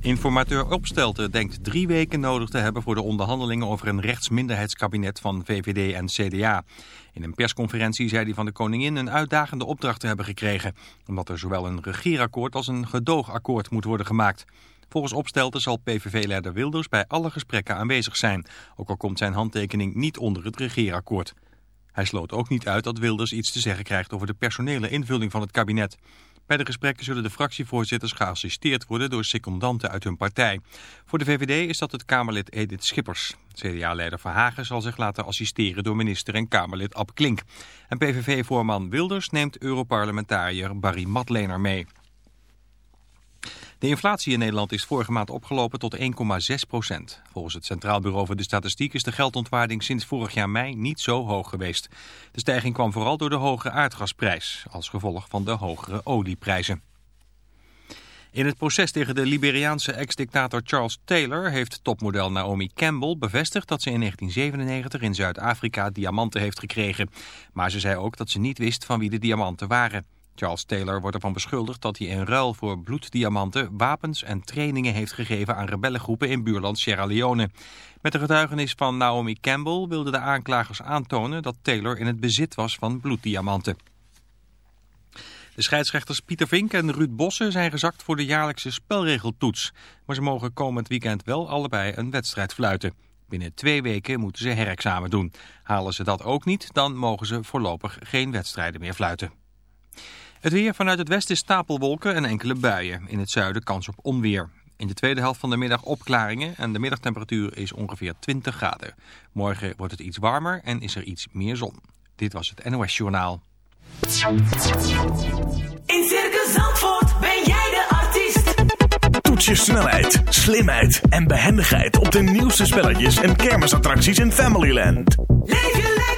Informateur Opstelten denkt drie weken nodig te hebben voor de onderhandelingen over een rechtsminderheidskabinet van VVD en CDA. In een persconferentie zei hij van de koningin een uitdagende opdracht te hebben gekregen. Omdat er zowel een regeerakkoord als een gedoogakkoord moet worden gemaakt. Volgens Opstelten zal PVV-leider Wilders bij alle gesprekken aanwezig zijn. Ook al komt zijn handtekening niet onder het regeerakkoord. Hij sloot ook niet uit dat Wilders iets te zeggen krijgt over de personele invulling van het kabinet. Bij de gesprekken zullen de fractievoorzitters geassisteerd worden door secondanten uit hun partij. Voor de VVD is dat het Kamerlid Edith Schippers. CDA-leider Verhagen zal zich laten assisteren door minister en Kamerlid Ab Klink. En PVV-voorman Wilders neemt Europarlementariër Barry Matlener mee. De inflatie in Nederland is vorige maand opgelopen tot 1,6 procent. Volgens het Centraal Bureau voor de Statistiek is de geldontwaarding sinds vorig jaar mei niet zo hoog geweest. De stijging kwam vooral door de hogere aardgasprijs, als gevolg van de hogere olieprijzen. In het proces tegen de Liberiaanse ex-dictator Charles Taylor heeft topmodel Naomi Campbell bevestigd dat ze in 1997 in Zuid-Afrika diamanten heeft gekregen. Maar ze zei ook dat ze niet wist van wie de diamanten waren. Charles Taylor wordt ervan beschuldigd dat hij in ruil voor bloeddiamanten wapens en trainingen heeft gegeven aan rebellengroepen in buurland Sierra Leone. Met de getuigenis van Naomi Campbell wilden de aanklagers aantonen dat Taylor in het bezit was van bloeddiamanten. De scheidsrechters Pieter Vink en Ruud Bossen zijn gezakt voor de jaarlijkse spelregeltoets. Maar ze mogen komend weekend wel allebei een wedstrijd fluiten. Binnen twee weken moeten ze herexamen doen. Halen ze dat ook niet, dan mogen ze voorlopig geen wedstrijden meer fluiten. Het weer vanuit het westen stapelwolken en enkele buien. In het zuiden kans op onweer. In de tweede helft van de middag opklaringen en de middagtemperatuur is ongeveer 20 graden. Morgen wordt het iets warmer en is er iets meer zon. Dit was het NOS Journaal. In Circus Zandvoort ben jij de artiest. Toets je snelheid, slimheid en behendigheid op de nieuwste spelletjes en kermisattracties in Familyland. Leef je lekker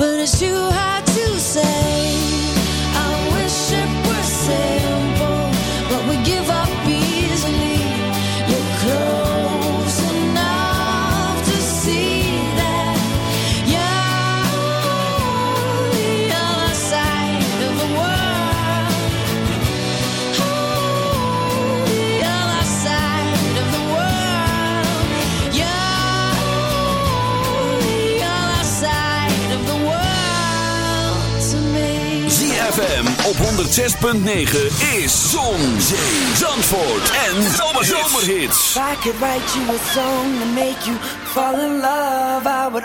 But it's too hard to say. 106.9 is Zon, Zee, Zandvoort en Zomerhits. If I could write you a song to make you fall in love, I would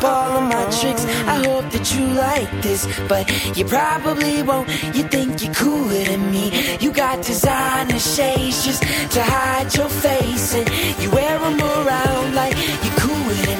up all of my tricks. I hope that you like this, but you probably won't. You think you're cooler than me. You got designer shades just to hide your face, and you wear them around like you're cooler than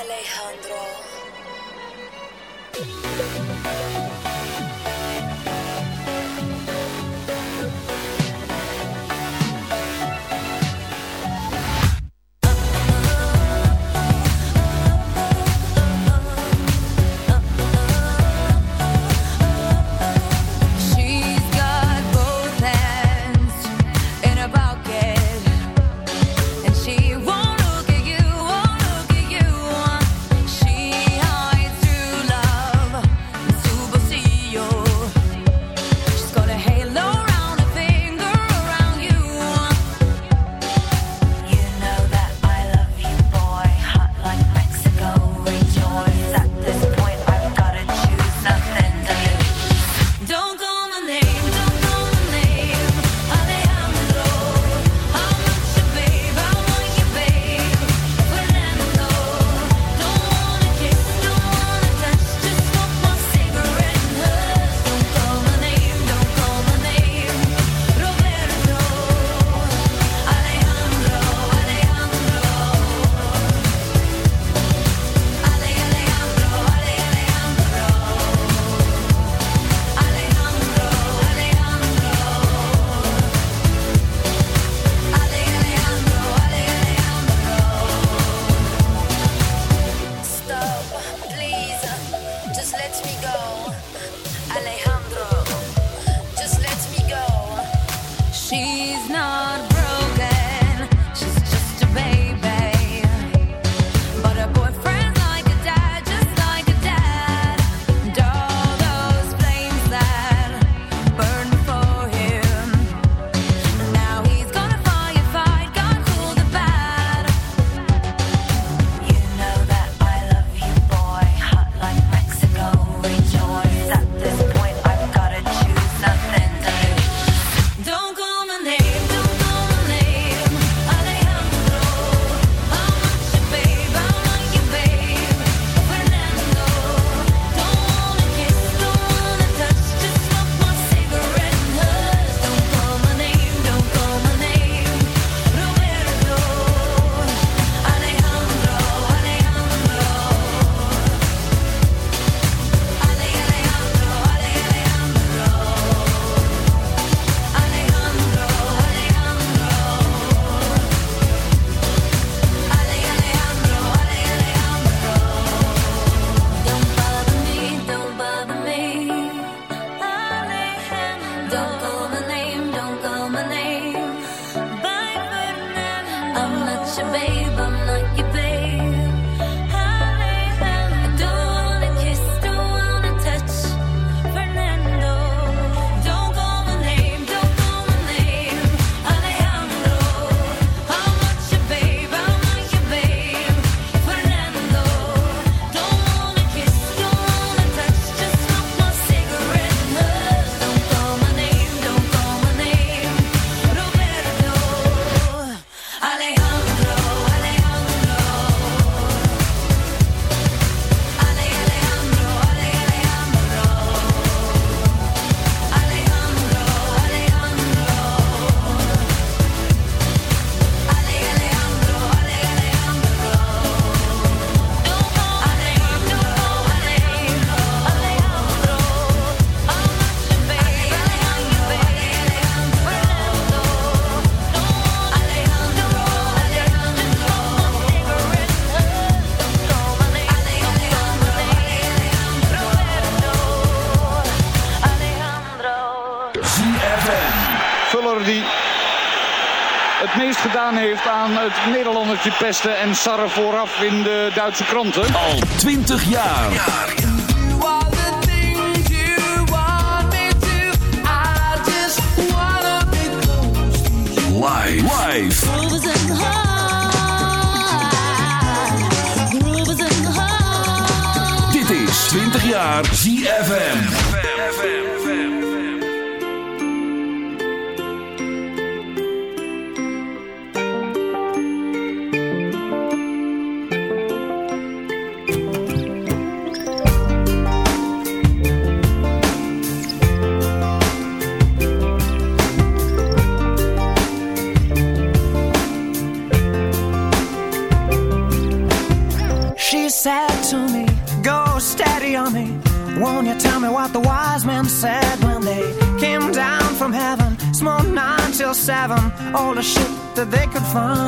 Alejandro. Pesten en sarren vooraf in de Duitse kranten. Al 20 jaar. Live. Live. Dit is 20 jaar ZFM. on a ship that they could find.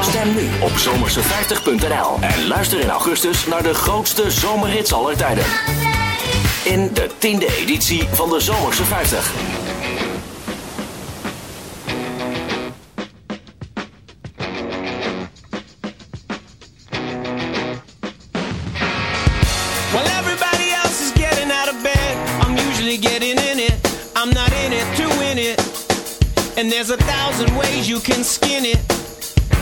Stem nu op zomerse50.nl en luister in augustus naar de grootste zomerhits aller tijden. In de tiende editie van de Zomerse 50. While everybody else is getting out of bed, I'm usually getting in it. I'm not in it to win it. And there's a thousand ways you can skin it.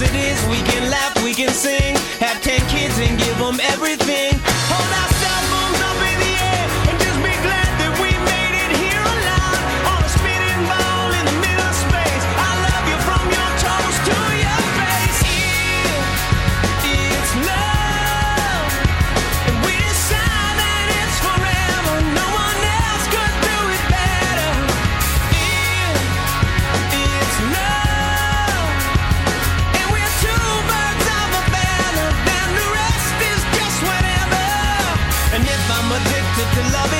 cause it is. We can laugh, we can sing. Have ten kids and give them everything. love it.